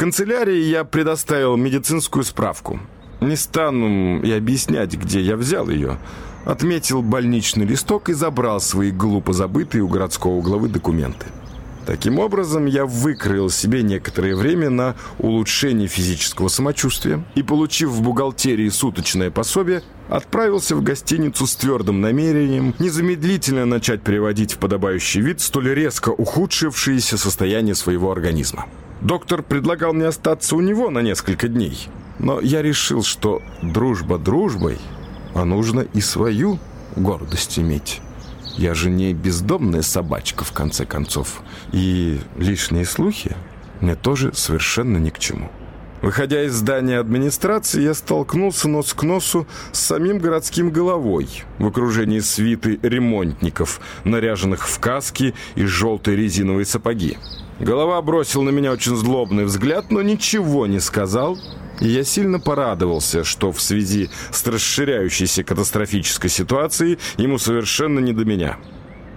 канцелярии я предоставил медицинскую справку. Не стану и объяснять, где я взял ее. Отметил больничный листок и забрал свои глупо забытые у городского главы документы. Таким образом, я выкроил себе некоторое время на улучшение физического самочувствия и, получив в бухгалтерии суточное пособие, отправился в гостиницу с твердым намерением незамедлительно начать приводить в подобающий вид столь резко ухудшившееся состояние своего организма. Доктор предлагал мне остаться у него на несколько дней, но я решил, что дружба дружбой, а нужно и свою гордость иметь. Я же не бездомная собачка, в конце концов. И лишние слухи мне тоже совершенно ни к чему. Выходя из здания администрации, я столкнулся нос к носу с самим городским головой в окружении свиты ремонтников, наряженных в каски и желтые резиновые сапоги. Голова бросил на меня очень злобный взгляд, но ничего не сказал, и я сильно порадовался, что в связи с расширяющейся катастрофической ситуацией ему совершенно не до меня.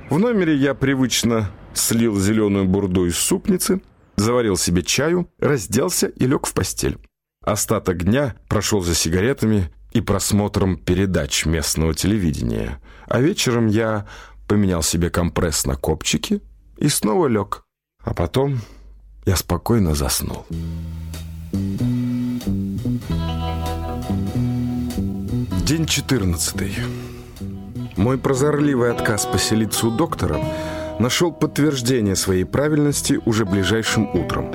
В номере я привычно слил зеленую бурду из супницы – заварил себе чаю, разделся и лег в постель. Остаток дня прошел за сигаретами и просмотром передач местного телевидения. А вечером я поменял себе компресс на копчики и снова лег. А потом я спокойно заснул. День четырнадцатый. Мой прозорливый отказ поселиться у доктора – нашел подтверждение своей правильности уже ближайшим утром.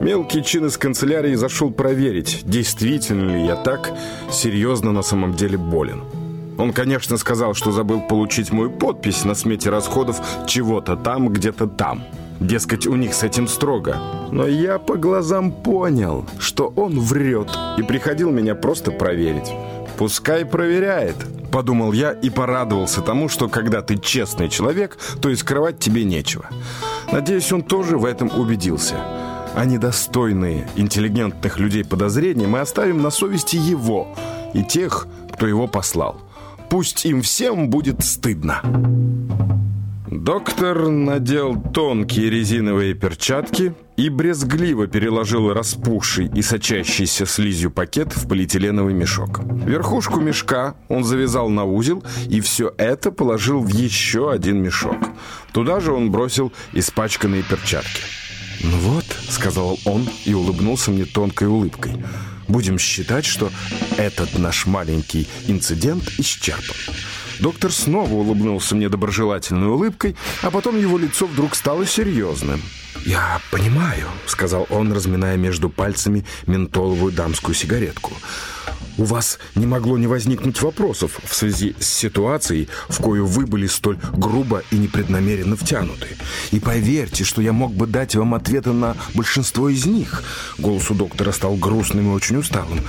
Мелкий чин из канцелярии зашел проверить, действительно ли я так серьезно на самом деле болен. Он, конечно, сказал, что забыл получить мою подпись на смете расходов чего-то там, где-то там. Дескать, у них с этим строго. Но я по глазам понял, что он врет и приходил меня просто проверить. Пускай проверяет. Подумал я и порадовался тому, что когда ты честный человек, то и скрывать тебе нечего. Надеюсь, он тоже в этом убедился. А недостойные интеллигентных людей подозрения мы оставим на совести его и тех, кто его послал. Пусть им всем будет стыдно. Доктор надел тонкие резиновые перчатки и брезгливо переложил распухший и сочащийся слизью пакет в полиэтиленовый мешок. Верхушку мешка он завязал на узел и все это положил в еще один мешок. Туда же он бросил испачканные перчатки. «Ну вот», — сказал он и улыбнулся мне тонкой улыбкой, «будем считать, что этот наш маленький инцидент исчерпан». Доктор снова улыбнулся мне доброжелательной улыбкой, а потом его лицо вдруг стало серьезным. «Я понимаю», — сказал он, разминая между пальцами ментоловую дамскую сигаретку. «У вас не могло не возникнуть вопросов в связи с ситуацией, в кою вы были столь грубо и непреднамеренно втянуты. И поверьте, что я мог бы дать вам ответы на большинство из них». Голос у доктора стал грустным и очень усталым.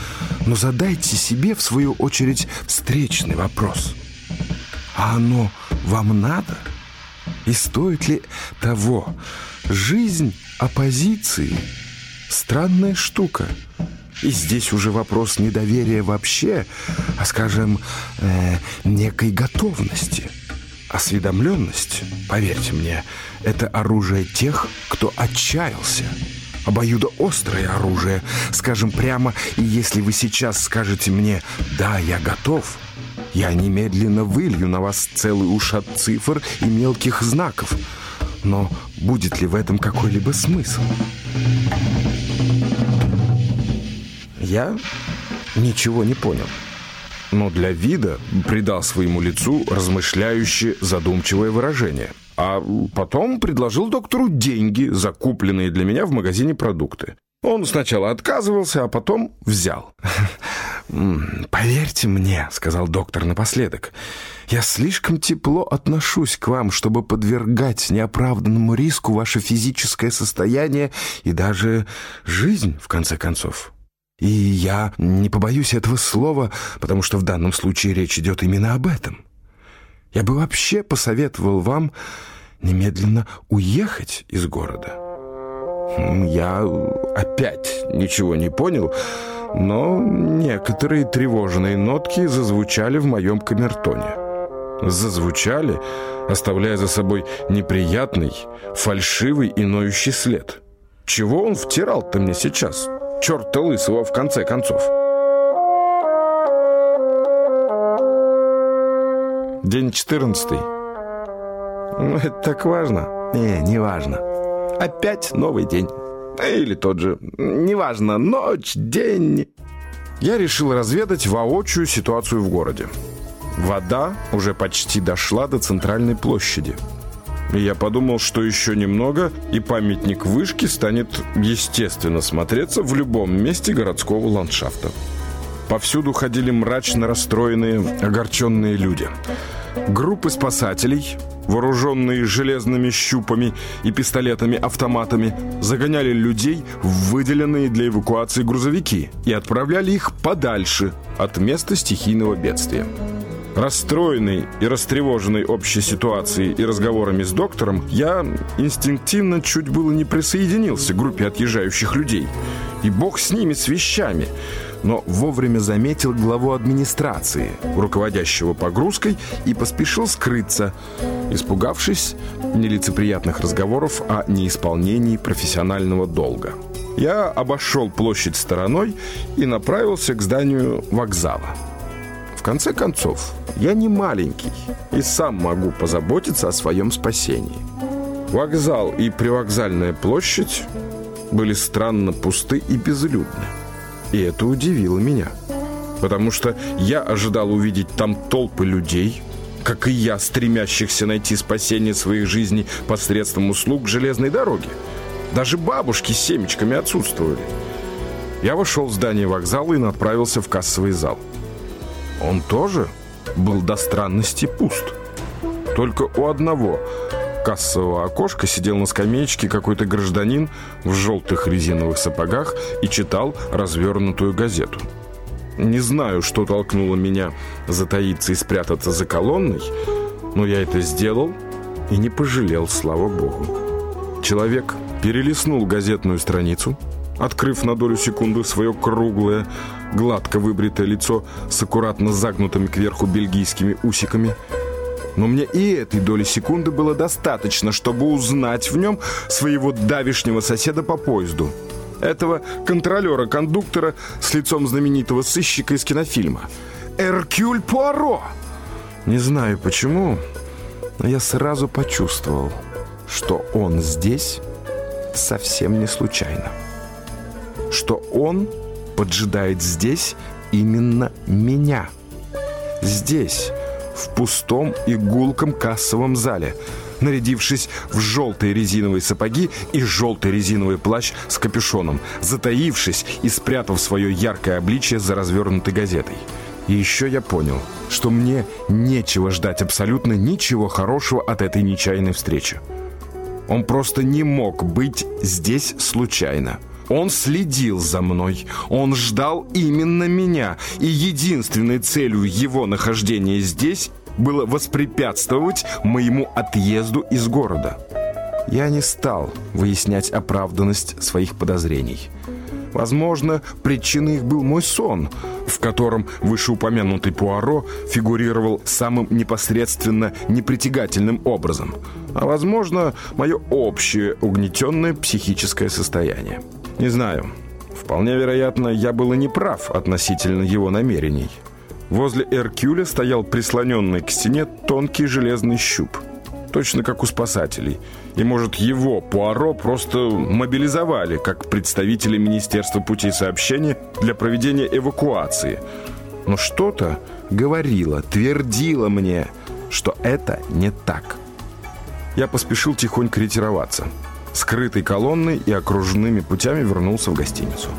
«Но задайте себе, в свою очередь, встречный вопрос». А оно вам надо? И стоит ли того? Жизнь оппозиции – странная штука. И здесь уже вопрос недоверия вообще, а, скажем, э, некой готовности. Осведомленность, поверьте мне, это оружие тех, кто отчаялся. Обоюдоострое оружие, скажем прямо, и если вы сейчас скажете мне «да, я готов», я немедленно вылью на вас целый ушат цифр и мелких знаков. Но будет ли в этом какой-либо смысл? Я ничего не понял. Но для вида придал своему лицу размышляющее задумчивое выражение. А потом предложил доктору деньги, закупленные для меня в магазине продукты. Он сначала отказывался, а потом взял. «Поверьте мне», — сказал доктор напоследок, «я слишком тепло отношусь к вам, чтобы подвергать неоправданному риску ваше физическое состояние и даже жизнь, в конце концов. И я не побоюсь этого слова, потому что в данном случае речь идет именно об этом. Я бы вообще посоветовал вам немедленно уехать из города». Я опять ничего не понял, но некоторые тревожные нотки зазвучали в моем камертоне. Зазвучали, оставляя за собой неприятный, фальшивый и ноющий след. Чего он втирал-то мне сейчас? Черт-то лысого в конце концов. День четырнадцатый. Ну, это так важно? Не, не важно. Опять новый день. Или тот же. Неважно, ночь, день. Я решил разведать воочию ситуацию в городе. Вода уже почти дошла до центральной площади. Я подумал, что еще немного, и памятник вышки станет естественно смотреться в любом месте городского ландшафта. Повсюду ходили мрачно расстроенные, огорченные люди. Группы спасателей, вооруженные железными щупами и пистолетами-автоматами, загоняли людей в выделенные для эвакуации грузовики и отправляли их подальше от места стихийного бедствия. Расстроенный и растревоженный общей ситуацией и разговорами с доктором, я инстинктивно чуть было не присоединился к группе отъезжающих людей. И бог с ними, с вещами. Но вовремя заметил главу администрации, руководящего погрузкой, и поспешил скрыться, испугавшись нелицеприятных разговоров о неисполнении профессионального долга. Я обошел площадь стороной и направился к зданию вокзала. В конце концов, я не маленький и сам могу позаботиться о своем спасении. Вокзал и привокзальная площадь были странно пусты и безлюдны. И это удивило меня. Потому что я ожидал увидеть там толпы людей, как и я, стремящихся найти спасение своих жизней посредством услуг железной дороги. Даже бабушки с семечками отсутствовали. Я вошел в здание вокзала и отправился в кассовый зал. Он тоже был до странности пуст. Только у одного кассового окошка сидел на скамеечке какой-то гражданин в желтых резиновых сапогах и читал развернутую газету. Не знаю, что толкнуло меня затаиться и спрятаться за колонной, но я это сделал и не пожалел, слава богу. Человек перелистнул газетную страницу, открыв на долю секунды свое круглое, гладко выбритое лицо с аккуратно загнутыми кверху бельгийскими усиками. Но мне и этой доли секунды было достаточно, чтобы узнать в нем своего давишнего соседа по поезду. Этого контролера-кондуктора с лицом знаменитого сыщика из кинофильма. Эркюль Пуаро! Не знаю почему, но я сразу почувствовал, что он здесь совсем не случайно. Что он поджидает здесь именно меня. Здесь, в пустом и кассовом зале, нарядившись в желтые резиновые сапоги и желтый резиновый плащ с капюшоном, затаившись и спрятав свое яркое обличье за развернутой газетой. И еще я понял, что мне нечего ждать абсолютно ничего хорошего от этой нечаянной встречи. Он просто не мог быть здесь случайно. Он следил за мной. Он ждал именно меня. И единственной целью его нахождения здесь было воспрепятствовать моему отъезду из города. Я не стал выяснять оправданность своих подозрений. Возможно, причиной их был мой сон, в котором вышеупомянутый Пуаро фигурировал самым непосредственно непритягательным образом. А возможно, мое общее угнетенное психическое состояние. Не знаю. Вполне вероятно, я был и не прав относительно его намерений. Возле Эркюля стоял прислоненный к стене тонкий железный щуп. Точно как у спасателей. И, может, его, Пуаро, просто мобилизовали как представители Министерства путей сообщения для проведения эвакуации. Но что-то говорило, твердило мне, что это не так. Я поспешил тихонько ретироваться скрытой колонной и окруженными путями вернулся в гостиницу.